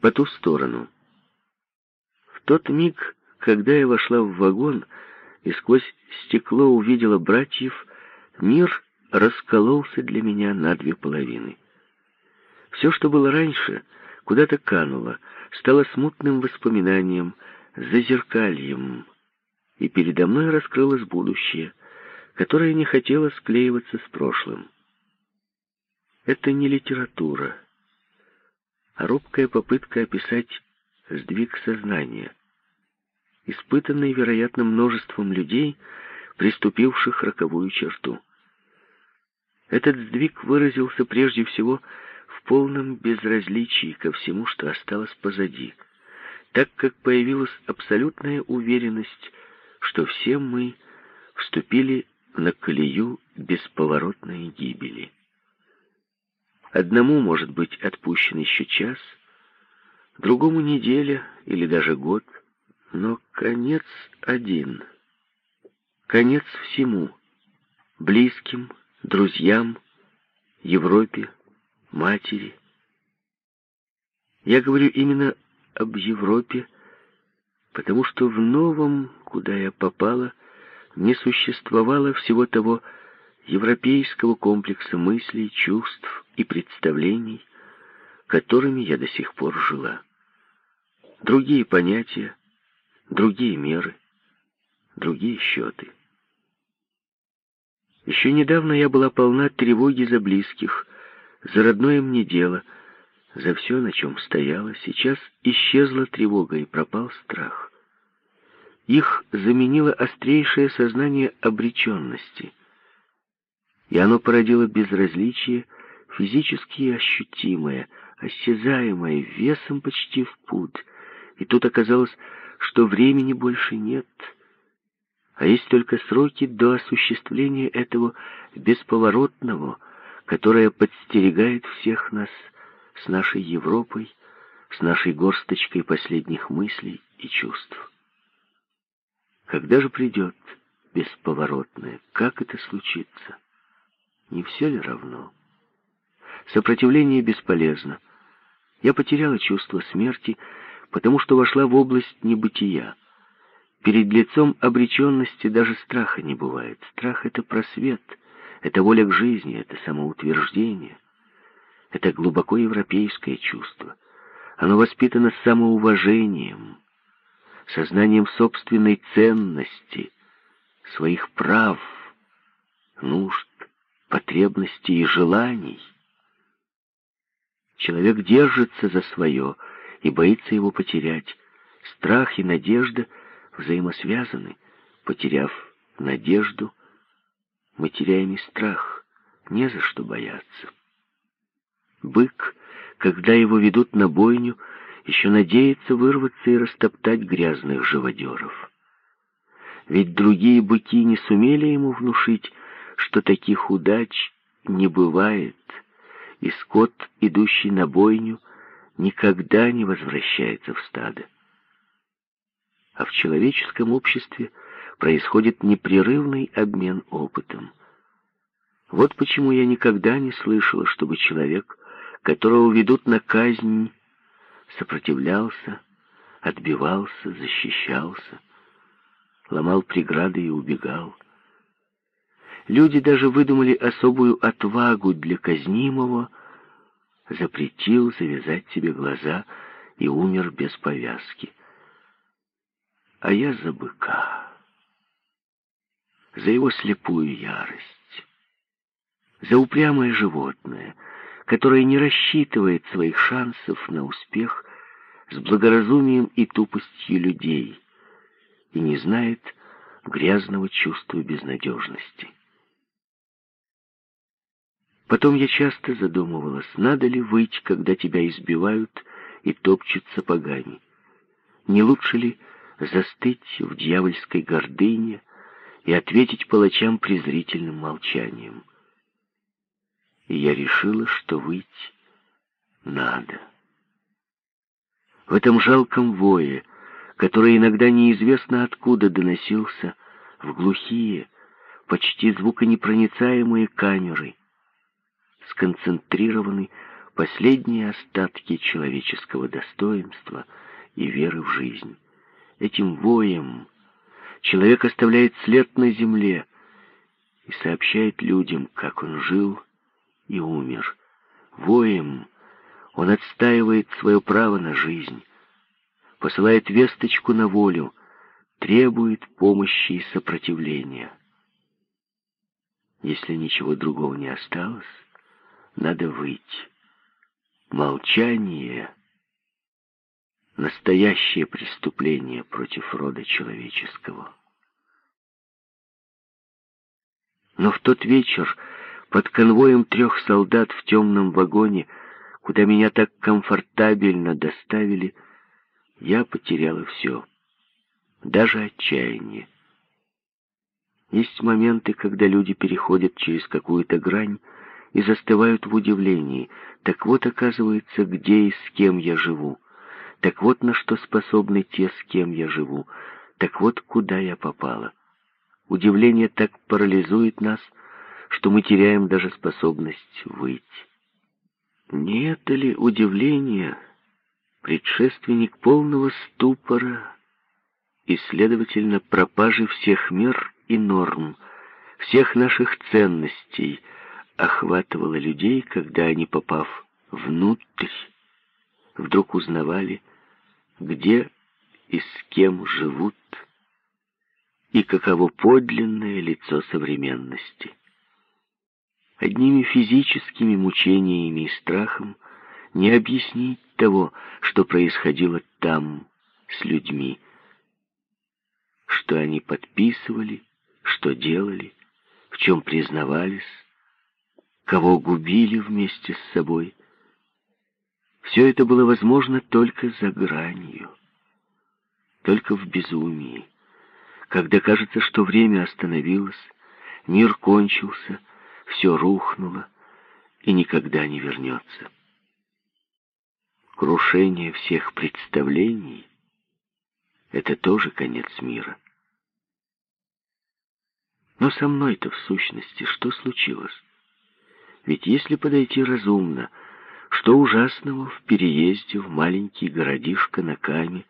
по ту сторону. В тот миг, когда я вошла в вагон и сквозь стекло увидела братьев, мир раскололся для меня на две половины. Все, что было раньше, куда-то кануло, стало смутным воспоминанием, зазеркальем, и передо мной раскрылось будущее, которое не хотело склеиваться с прошлым. Это не литература, робкая попытка описать сдвиг сознания, испытанный, вероятно, множеством людей, приступивших роковую черту. Этот сдвиг выразился прежде всего в полном безразличии ко всему, что осталось позади, так как появилась абсолютная уверенность, что все мы вступили на колею бесповоротной гибели. Одному может быть отпущен еще час, другому неделя или даже год, но конец один. Конец всему. Близким, друзьям, Европе, матери. Я говорю именно об Европе, потому что в новом, куда я попала, не существовало всего того европейского комплекса мыслей, чувств и представлений, которыми я до сих пор жила. Другие понятия, другие меры, другие счеты. Еще недавно я была полна тревоги за близких, за родное мне дело, за все, на чем стояла. Сейчас исчезла тревога и пропал страх. Их заменило острейшее сознание обреченности. И оно породило безразличие, физически ощутимое, осязаемое, весом почти в пуд. И тут оказалось, что времени больше нет — а есть только сроки до осуществления этого бесповоротного, которое подстерегает всех нас с нашей Европой, с нашей горсточкой последних мыслей и чувств. Когда же придет бесповоротное? Как это случится? Не все ли равно? Сопротивление бесполезно. Я потеряла чувство смерти, потому что вошла в область небытия. Перед лицом обреченности даже страха не бывает. Страх — это просвет, это воля к жизни, это самоутверждение. Это глубоко европейское чувство. Оно воспитано самоуважением, сознанием собственной ценности, своих прав, нужд, потребностей и желаний. Человек держится за свое и боится его потерять. Страх и надежда — взаимосвязаны. Потеряв надежду, мы теряем и страх. Не за что бояться. Бык, когда его ведут на бойню, еще надеется вырваться и растоптать грязных живодеров. Ведь другие быки не сумели ему внушить, что таких удач не бывает, и скот, идущий на бойню, никогда не возвращается в стадо а в человеческом обществе происходит непрерывный обмен опытом. Вот почему я никогда не слышала, чтобы человек, которого ведут на казнь, сопротивлялся, отбивался, защищался, ломал преграды и убегал. Люди даже выдумали особую отвагу для казнимого, запретил завязать себе глаза и умер без повязки а я за быка, за его слепую ярость, за упрямое животное, которое не рассчитывает своих шансов на успех с благоразумием и тупостью людей и не знает грязного чувства безнадежности. Потом я часто задумывалась, надо ли выть, когда тебя избивают и топчут сапогами. Не лучше ли застыть в дьявольской гордыне и ответить палачам презрительным молчанием. И я решила, что выйти надо. В этом жалком вое, который иногда неизвестно откуда доносился, в глухие, почти звуконепроницаемые камеры, сконцентрированы последние остатки человеческого достоинства и веры в жизнь. Этим воем человек оставляет след на земле и сообщает людям, как он жил и умер. Воем он отстаивает свое право на жизнь, посылает весточку на волю, требует помощи и сопротивления. Если ничего другого не осталось, надо выйти. Молчание — настоящее преступление против рода человеческого. Но в тот вечер под конвоем трех солдат в темном вагоне, куда меня так комфортабельно доставили, я потеряла все, даже отчаяние. Есть моменты, когда люди переходят через какую-то грань и застывают в удивлении. Так вот, оказывается, где и с кем я живу. Так вот, на что способны те, с кем я живу. Так вот, куда я попала. Удивление так парализует нас, что мы теряем даже способность выйти. Не это ли удивление, предшественник полного ступора и, следовательно, пропажи всех мер и норм, всех наших ценностей, охватывало людей, когда они, попав внутрь, вдруг узнавали, где и с кем живут, и каково подлинное лицо современности. Одними физическими мучениями и страхом не объяснить того, что происходило там с людьми, что они подписывали, что делали, в чем признавались, кого губили вместе с собой. Все это было возможно только за гранью, только в безумии, когда кажется, что время остановилось, мир кончился, все рухнуло и никогда не вернется. Крушение всех представлений — это тоже конец мира. Но со мной-то в сущности что случилось? Ведь если подойти разумно, что ужасного в переезде в маленький городишко на Каме,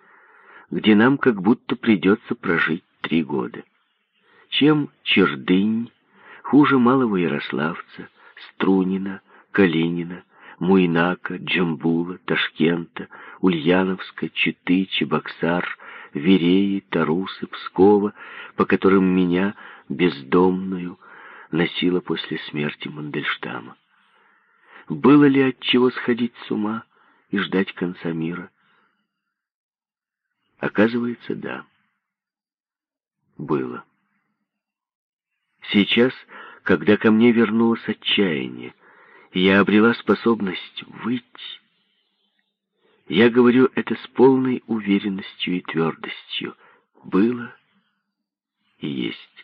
где нам как будто придется прожить три года? Чем Чердынь хуже малого Ярославца, Струнина, Калинина, Муйнака, Джамбула, Ташкента, Ульяновска, Читы, Чебоксар, Вереи, Тарусы, Пскова, по которым меня бездомную, носила после смерти Мандельштама. Было ли от чего сходить с ума и ждать конца мира? Оказывается, да. Было. Сейчас, когда ко мне вернулось отчаяние, я обрела способность выйти, я говорю это с полной уверенностью и твердостью. Было и есть.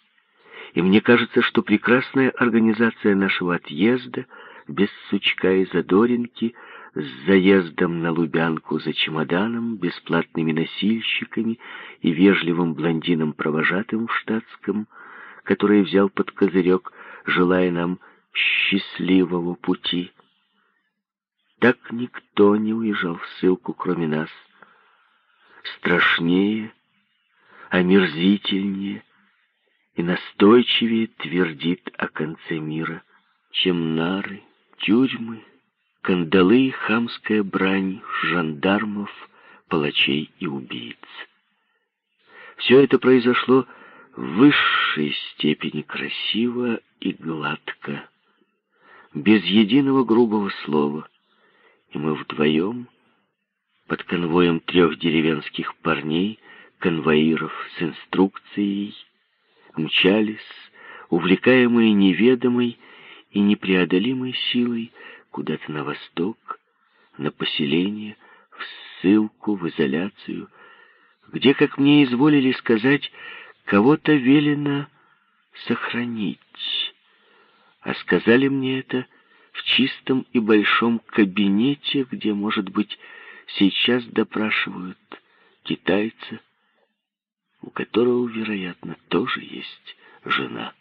И мне кажется, что прекрасная организация нашего отъезда, без сучка и задоринки, с заездом на Лубянку за чемоданом, бесплатными носильщиками и вежливым блондином-провожатым в штатском, который взял под козырек, желая нам счастливого пути. Так никто не уезжал в ссылку, кроме нас. Страшнее, омерзительнее — и настойчивее твердит о конце мира, чем нары, тюрьмы, кандалы и хамская брань жандармов, палачей и убийц. Все это произошло в высшей степени красиво и гладко, без единого грубого слова, и мы вдвоем, под конвоем трех деревенских парней, конвоиров с инструкцией, мчались, увлекаемые неведомой и непреодолимой силой куда-то на восток, на поселение, в ссылку, в изоляцию, где, как мне изволили сказать, кого-то велено сохранить. А сказали мне это в чистом и большом кабинете, где, может быть, сейчас допрашивают китайца, у которого, вероятно, тоже есть жена.